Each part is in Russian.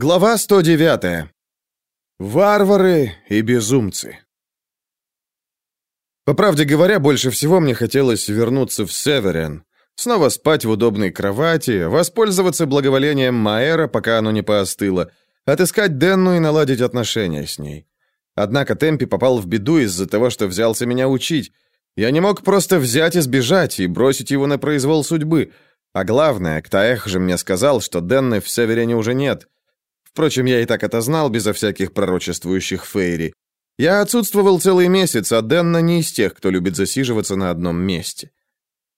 Глава 109. Варвары и безумцы. По правде говоря, больше всего мне хотелось вернуться в Северен, снова спать в удобной кровати, воспользоваться благоволением Маэра, пока оно не поостыло, отыскать Денну и наладить отношения с ней. Однако Темпи попал в беду из-за того, что взялся меня учить. Я не мог просто взять и сбежать и бросить его на произвол судьбы. А главное, Ктаэх же мне сказал, что Денны в Северене уже нет — Впрочем, я и так это знал, безо всяких пророчествующих фейри. Я отсутствовал целый месяц, а Денна не из тех, кто любит засиживаться на одном месте.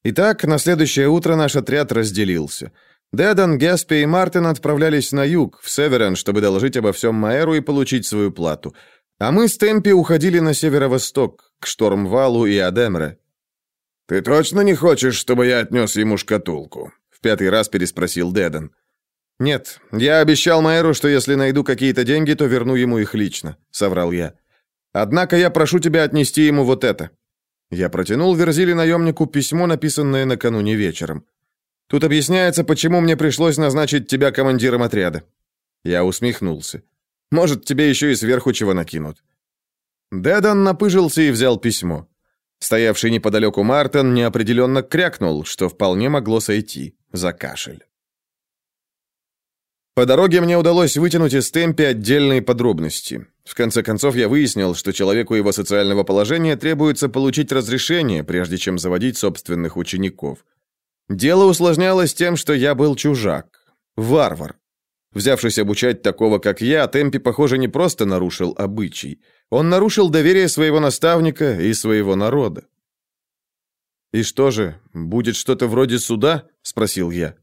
Итак, на следующее утро наш отряд разделился. Дедан, Геспи и Мартин отправлялись на юг, в Северен, чтобы доложить обо всем Маэру и получить свою плату. А мы с Темпи уходили на северо-восток, к Штормвалу и Адемре. «Ты точно не хочешь, чтобы я отнес ему шкатулку?» — в пятый раз переспросил Дедан. «Нет, я обещал Майеру, что если найду какие-то деньги, то верну ему их лично», — соврал я. «Однако я прошу тебя отнести ему вот это». Я протянул Верзили наемнику письмо, написанное накануне вечером. «Тут объясняется, почему мне пришлось назначить тебя командиром отряда». Я усмехнулся. «Может, тебе еще и сверху чего накинут». Дедан напыжился и взял письмо. Стоявший неподалеку Мартин неопределенно крякнул, что вполне могло сойти за кашель. По дороге мне удалось вытянуть из темпи отдельные подробности. В конце концов, я выяснил, что человеку его социального положения требуется получить разрешение, прежде чем заводить собственных учеников. Дело усложнялось тем, что я был чужак, варвар. Взявшись обучать такого, как я, Темпи, похоже, не просто нарушил обычай. Он нарушил доверие своего наставника и своего народа. «И что же, будет что-то вроде суда?» – спросил я.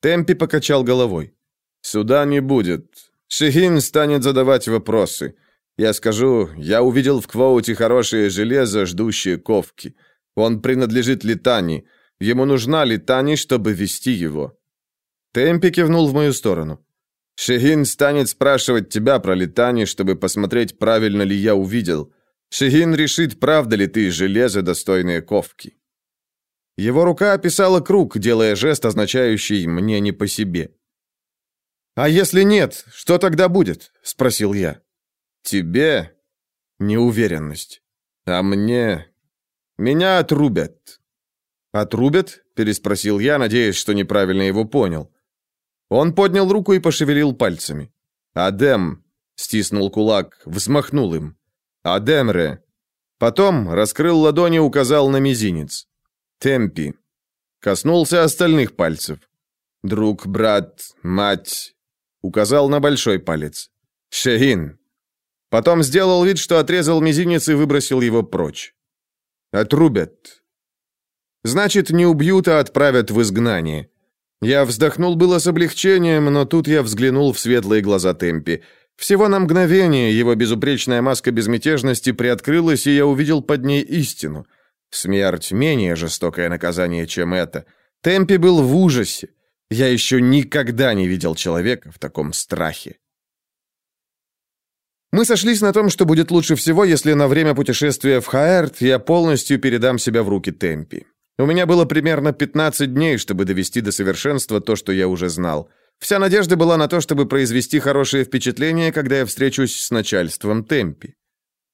Темпи покачал головой. Суда не будет. Шехин станет задавать вопросы. Я скажу, я увидел в Квоуте хорошее железо, ждущее ковки. Он принадлежит Литани. Ему нужна Литани, чтобы вести его. Темпи кивнул в мою сторону. Шехин станет спрашивать тебя про Литани, чтобы посмотреть, правильно ли я увидел. Шехин решит, правда ли ты железо, достойное ковки. Его рука описала круг, делая жест, означающий «мне не по себе». «А если нет, что тогда будет?» — спросил я. «Тебе?» «Неуверенность. А мне...» «Меня отрубят». «Отрубят?» — переспросил я, надеясь, что неправильно его понял. Он поднял руку и пошевелил пальцами. «Адем!» — стиснул кулак, взмахнул им. «Адемре!» Потом раскрыл ладони и указал на мизинец. «Темпи!» Коснулся остальных пальцев. «Друг, брат, мать, Указал на большой палец. «Шехин!» Потом сделал вид, что отрезал мизинец и выбросил его прочь. «Отрубят!» «Значит, не убьют, а отправят в изгнание». Я вздохнул было с облегчением, но тут я взглянул в светлые глаза Темпи. Всего на мгновение его безупречная маска безмятежности приоткрылась, и я увидел под ней истину. Смерть — менее жестокое наказание, чем это. Темпи был в ужасе. Я еще никогда не видел человека в таком страхе. Мы сошлись на том, что будет лучше всего, если на время путешествия в Хаэрт я полностью передам себя в руки Темпи. У меня было примерно 15 дней, чтобы довести до совершенства то, что я уже знал. Вся надежда была на то, чтобы произвести хорошее впечатление, когда я встречусь с начальством Темпи.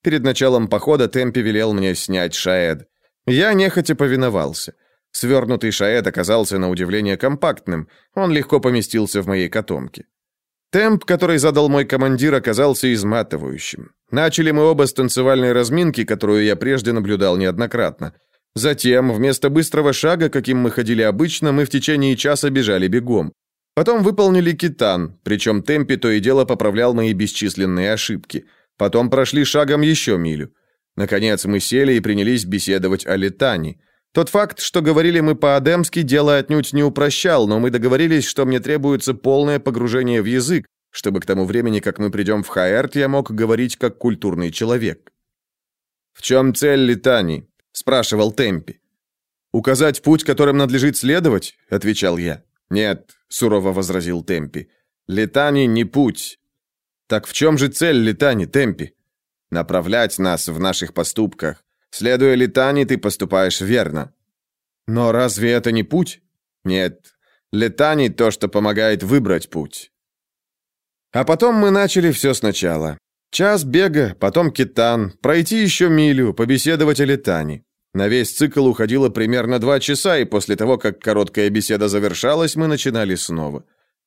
Перед началом похода Темпи велел мне снять шаэд. Я нехотя повиновался. Свернутый шаэт оказался на удивление компактным, он легко поместился в моей котомке. Темп, который задал мой командир, оказался изматывающим. Начали мы оба с танцевальной разминки, которую я прежде наблюдал неоднократно. Затем, вместо быстрого шага, каким мы ходили обычно, мы в течение часа бежали бегом. Потом выполнили китан, причем Темпи то и дело поправлял мои бесчисленные ошибки. Потом прошли шагом еще милю. Наконец мы сели и принялись беседовать о летании. Тот факт, что говорили мы по-адемски, дело отнюдь не упрощал, но мы договорились, что мне требуется полное погружение в язык, чтобы к тому времени, как мы придем в Хаэрт, я мог говорить как культурный человек. «В чем цель летаний?» – спрашивал Темпи. «Указать путь, которым надлежит следовать?» – отвечал я. «Нет», – сурово возразил Темпи. «Летани не путь». «Так в чем же цель летани, Темпи?» «Направлять нас в наших поступках. Следуя летани, ты поступаешь верно. Но разве это не путь? Нет. Летани то, что помогает выбрать путь. А потом мы начали все сначала. Час бега, потом китан, пройти еще милю, побеседовать о летании. На весь цикл уходило примерно два часа, и после того, как короткая беседа завершалась, мы начинали снова.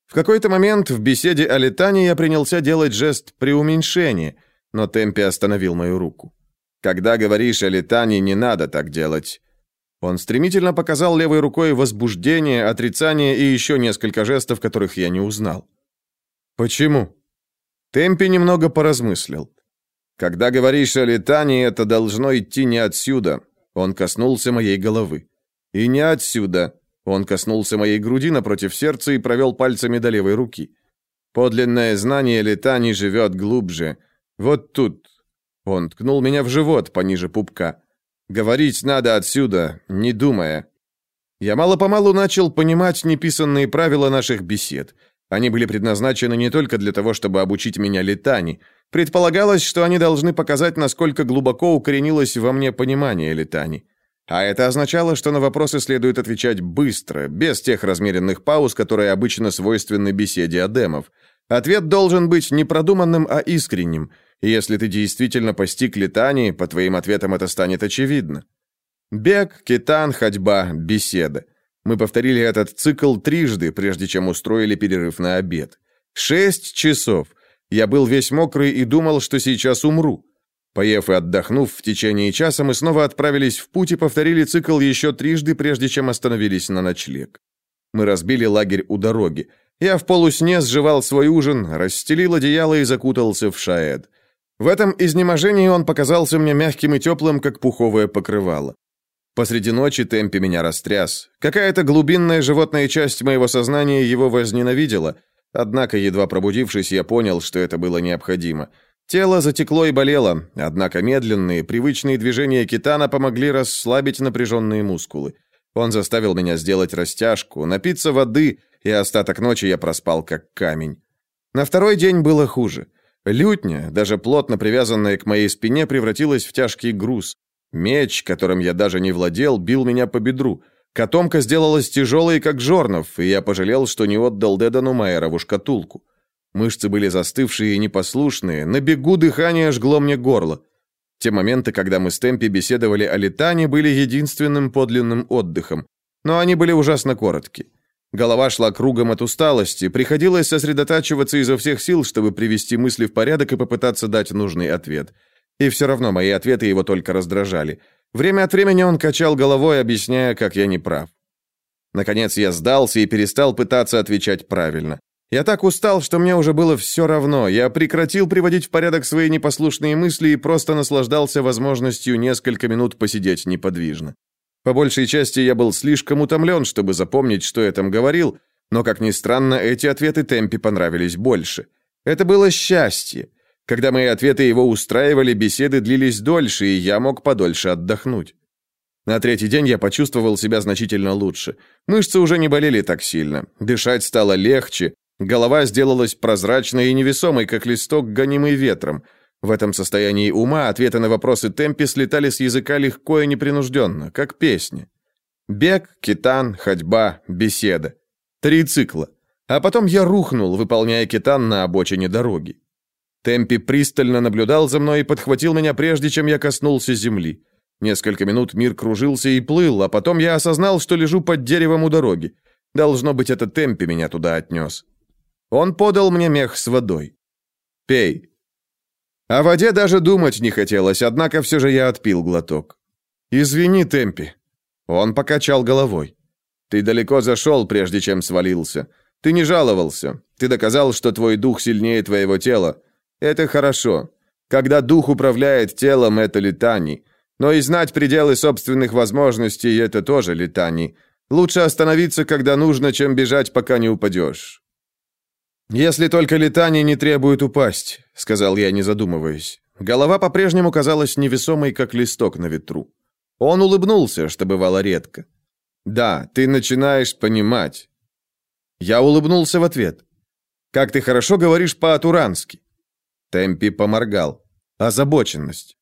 В какой-то момент в беседе о летании я принялся делать жест преуменьшения, но Темпи остановил мою руку. «Когда говоришь о летании, не надо так делать». Он стремительно показал левой рукой возбуждение, отрицание и еще несколько жестов, которых я не узнал. «Почему?» Темпи немного поразмыслил. «Когда говоришь о летании, это должно идти не отсюда». Он коснулся моей головы. «И не отсюда». Он коснулся моей груди напротив сердца и провел пальцами до левой руки. «Подлинное знание летаний живет глубже. Вот тут». Он ткнул меня в живот пониже пупка. «Говорить надо отсюда, не думая». Я мало-помалу начал понимать неписанные правила наших бесед – они были предназначены не только для того, чтобы обучить меня летани. Предполагалось, что они должны показать, насколько глубоко укоренилось во мне понимание летани. А это означало, что на вопросы следует отвечать быстро, без тех размеренных пауз, которые обычно свойственны беседе адемов. Ответ должен быть не продуманным, а искренним. Если ты действительно постиг летани, по твоим ответам это станет очевидно. Бег, китан, ходьба, беседа. Мы повторили этот цикл трижды, прежде чем устроили перерыв на обед. Шесть часов. Я был весь мокрый и думал, что сейчас умру. Поев и отдохнув в течение часа, мы снова отправились в путь и повторили цикл еще трижды, прежде чем остановились на ночлег. Мы разбили лагерь у дороги. Я в полусне сживал свой ужин, расстелил одеяло и закутался в шаэд. В этом изнеможении он показался мне мягким и теплым, как пуховое покрывало. Посреди ночи Темпи меня растряс. Какая-то глубинная животная часть моего сознания его возненавидела. Однако, едва пробудившись, я понял, что это было необходимо. Тело затекло и болело, однако медленные, привычные движения китана помогли расслабить напряженные мускулы. Он заставил меня сделать растяжку, напиться воды, и остаток ночи я проспал как камень. На второй день было хуже. Лютня, даже плотно привязанная к моей спине, превратилась в тяжкий груз. Меч, которым я даже не владел, бил меня по бедру. Котомка сделалась тяжелой, как жорнов, и я пожалел, что не отдал Дедану Майерову шкатулку. Мышцы были застывшие и непослушные, на бегу дыхание жгло мне горло. Те моменты, когда мы с Темпи беседовали о летании, были единственным подлинным отдыхом, но они были ужасно коротки. Голова шла кругом от усталости, приходилось сосредотачиваться изо всех сил, чтобы привести мысли в порядок и попытаться дать нужный ответ – и все равно мои ответы его только раздражали. Время от времени он качал головой, объясняя, как я не прав. Наконец я сдался и перестал пытаться отвечать правильно. Я так устал, что мне уже было все равно. Я прекратил приводить в порядок свои непослушные мысли и просто наслаждался возможностью несколько минут посидеть неподвижно. По большей части я был слишком утомлен, чтобы запомнить, что я там говорил, но, как ни странно, эти ответы Темпе понравились больше. Это было счастье. Когда мои ответы его устраивали, беседы длились дольше, и я мог подольше отдохнуть. На третий день я почувствовал себя значительно лучше. Мышцы уже не болели так сильно, дышать стало легче, голова сделалась прозрачной и невесомой, как листок, гонимый ветром. В этом состоянии ума ответы на вопросы темпе слетали с языка легко и непринужденно, как песни. Бег, китан, ходьба, беседа. Три цикла. А потом я рухнул, выполняя китан на обочине дороги. Темпи пристально наблюдал за мной и подхватил меня прежде, чем я коснулся земли. Несколько минут мир кружился и плыл, а потом я осознал, что лежу под деревом у дороги. Должно быть, это Темпи меня туда отнес. Он подал мне мех с водой. «Пей». О воде даже думать не хотелось, однако все же я отпил глоток. «Извини, Темпи». Он покачал головой. «Ты далеко зашел, прежде чем свалился. Ты не жаловался. Ты доказал, что твой дух сильнее твоего тела. Это хорошо. Когда дух управляет телом, это летаний. Но и знать пределы собственных возможностей – это тоже летаний. Лучше остановиться, когда нужно, чем бежать, пока не упадешь. «Если только летание не требует упасть», — сказал я, не задумываясь. Голова по-прежнему казалась невесомой, как листок на ветру. Он улыбнулся, что бывало редко. «Да, ты начинаешь понимать». Я улыбнулся в ответ. «Как ты хорошо говоришь по-атурански». Темпи поморгал. Озабоченность.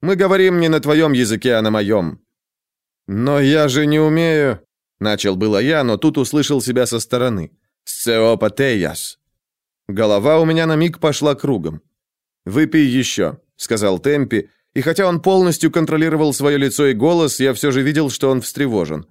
Мы говорим не на твоем языке, а на моем». «Но я же не умею...» Начал было я, но тут услышал себя со стороны. «Сцеопатеяс». Голова у меня на миг пошла кругом. «Выпей еще», — сказал Темпи, и хотя он полностью контролировал свое лицо и голос, я все же видел, что он встревожен.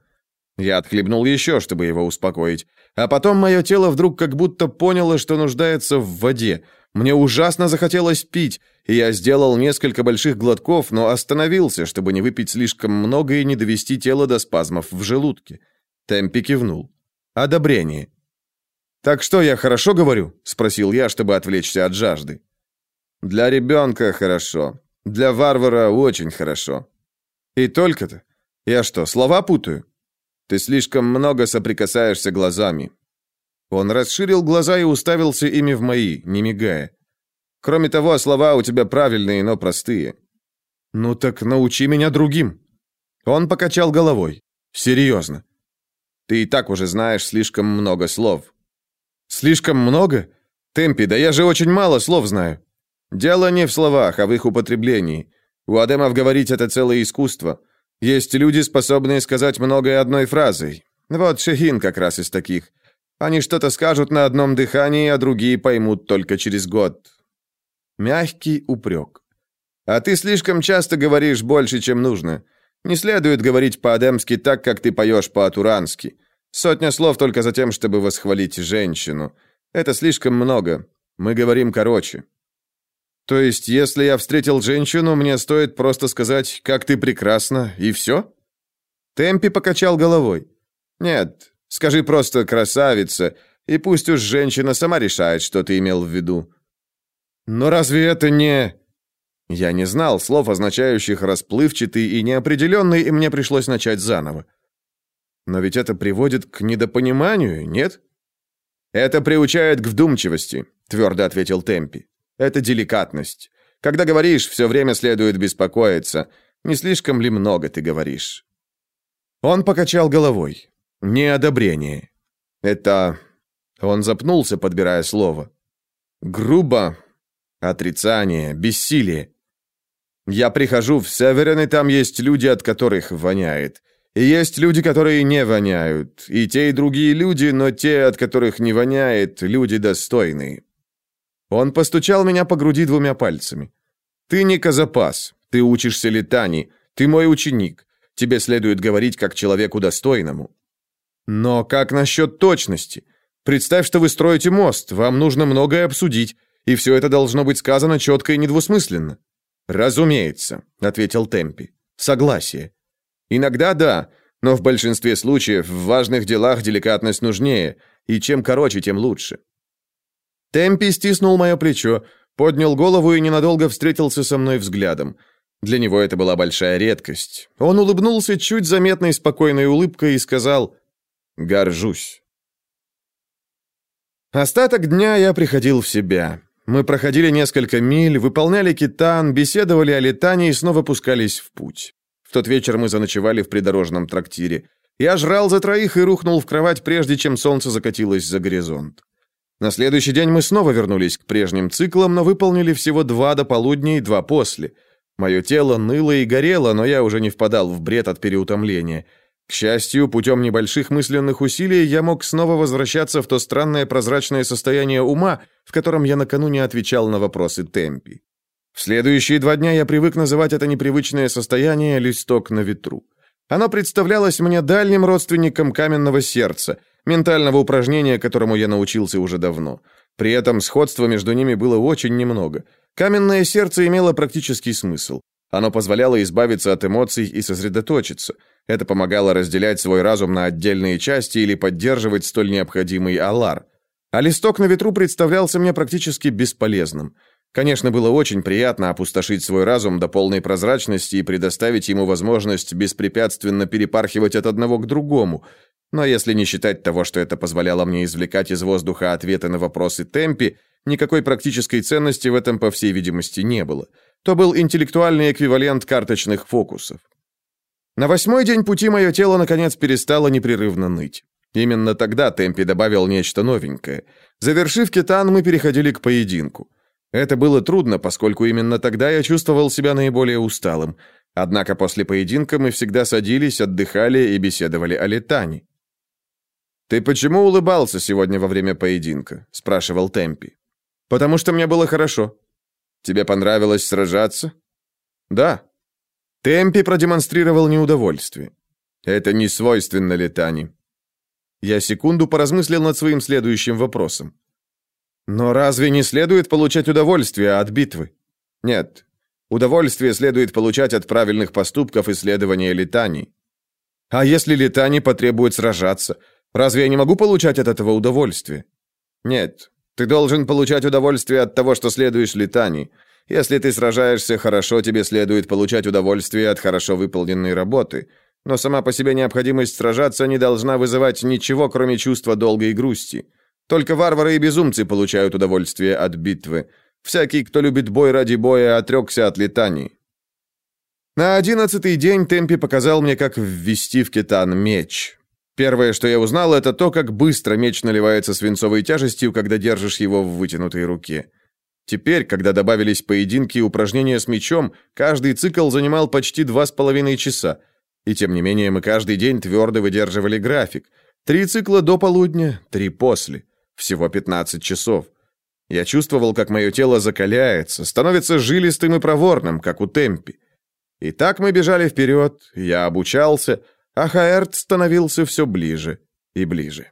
Я отхлебнул еще, чтобы его успокоить. А потом мое тело вдруг как будто поняло, что нуждается в воде. Мне ужасно захотелось пить, и я сделал несколько больших глотков, но остановился, чтобы не выпить слишком много и не довести тело до спазмов в желудке. Темпи кивнул. «Одобрение». «Так что, я хорошо говорю?» — спросил я, чтобы отвлечься от жажды. «Для ребенка хорошо. Для варвара очень хорошо». «И только-то? Я что, слова путаю?» Ты слишком много соприкасаешься глазами». Он расширил глаза и уставился ими в мои, не мигая. «Кроме того, слова у тебя правильные, но простые». «Ну так научи меня другим». Он покачал головой. «Серьезно. Ты и так уже знаешь слишком много слов». «Слишком много? Темпи, да я же очень мало слов знаю». «Дело не в словах, а в их употреблении. У Адемов говорить это целое искусство. Есть люди, способные сказать многое одной фразой. Вот Шехин как раз из таких. Они что-то скажут на одном дыхании, а другие поймут только через год. Мягкий упрек. А ты слишком часто говоришь больше, чем нужно. Не следует говорить по-адемски так, как ты поешь по-атурански. Сотня слов только за тем, чтобы восхвалить женщину. Это слишком много. Мы говорим короче. То есть, если я встретил женщину, мне стоит просто сказать «как ты прекрасна» и все? Темпи покачал головой. Нет, скажи просто «красавица», и пусть уж женщина сама решает, что ты имел в виду. Но разве это не... Я не знал слов, означающих расплывчатый и неопределенный, и мне пришлось начать заново. Но ведь это приводит к недопониманию, нет? Это приучает к вдумчивости, твердо ответил Темпи. Это деликатность. Когда говоришь, все время следует беспокоиться. Не слишком ли много ты говоришь? Он покачал головой. Неодобрение. Это... Он запнулся, подбирая слово. Грубо. Отрицание, бессилие. Я прихожу в Северен, и там есть люди, от которых воняет. Есть люди, которые не воняют. И те, и другие люди, но те, от которых не воняет, люди достойные. Он постучал меня по груди двумя пальцами. «Ты не казапас. Ты учишься летани. Ты мой ученик. Тебе следует говорить как человеку достойному». «Но как насчет точности? Представь, что вы строите мост. Вам нужно многое обсудить, и все это должно быть сказано четко и недвусмысленно». «Разумеется», — ответил Темпи. «Согласие». «Иногда да, но в большинстве случаев в важных делах деликатность нужнее, и чем короче, тем лучше». Темпи стиснул мое плечо, поднял голову и ненадолго встретился со мной взглядом. Для него это была большая редкость. Он улыбнулся чуть заметной спокойной улыбкой и сказал «Горжусь». Остаток дня я приходил в себя. Мы проходили несколько миль, выполняли китан, беседовали о летании и снова пускались в путь. В тот вечер мы заночевали в придорожном трактире. Я жрал за троих и рухнул в кровать, прежде чем солнце закатилось за горизонт. На следующий день мы снова вернулись к прежним циклам, но выполнили всего два до полудня и два после. Мое тело ныло и горело, но я уже не впадал в бред от переутомления. К счастью, путем небольших мысленных усилий я мог снова возвращаться в то странное прозрачное состояние ума, в котором я накануне отвечал на вопросы Темпи. В следующие два дня я привык называть это непривычное состояние «листок на ветру». Оно представлялось мне дальним родственником каменного сердца – Ментального упражнения, которому я научился уже давно. При этом сходства между ними было очень немного. Каменное сердце имело практический смысл. Оно позволяло избавиться от эмоций и сосредоточиться. Это помогало разделять свой разум на отдельные части или поддерживать столь необходимый алар. А листок на ветру представлялся мне практически бесполезным. Конечно, было очень приятно опустошить свой разум до полной прозрачности и предоставить ему возможность беспрепятственно перепархивать от одного к другому, но если не считать того, что это позволяло мне извлекать из воздуха ответы на вопросы темпи, никакой практической ценности в этом, по всей видимости, не было. То был интеллектуальный эквивалент карточных фокусов. На восьмой день пути мое тело, наконец, перестало непрерывно ныть. Именно тогда Темпи добавил нечто новенькое. Завершив китан, мы переходили к поединку. Это было трудно, поскольку именно тогда я чувствовал себя наиболее усталым. Однако после поединка мы всегда садились, отдыхали и беседовали о летании. «Ты почему улыбался сегодня во время поединка?» – спрашивал Темпи. Потому что мне было хорошо. Тебе понравилось сражаться? Да. Темпи продемонстрировал неудовольствие. Это не свойственно летани. Я секунду поразмыслил над своим следующим вопросом. Но разве не следует получать удовольствие от битвы? Нет. Удовольствие следует получать от правильных поступков и следования летаний. А если летани потребует сражаться, разве я не могу получать от этого удовольствие? Нет. Ты должен получать удовольствие от того, что следуешь летаний. Если ты сражаешься хорошо, тебе следует получать удовольствие от хорошо выполненной работы. Но сама по себе необходимость сражаться не должна вызывать ничего, кроме чувства долга и грусти. Только варвары и безумцы получают удовольствие от битвы. Всякий, кто любит бой ради боя, отрекся от летаний. На одиннадцатый день Темпи показал мне, как ввести в кетан меч. Первое, что я узнал, это то, как быстро меч наливается свинцовой тяжестью, когда держишь его в вытянутой руке. Теперь, когда добавились поединки и упражнения с мечом, каждый цикл занимал почти два с половиной часа. И тем не менее мы каждый день твердо выдерживали график. Три цикла до полудня, три после. Всего 15 часов. Я чувствовал, как мое тело закаляется, становится жилистым и проворным, как у Темпи. И так мы бежали вперед, я обучался, а Хаэрт становился все ближе и ближе.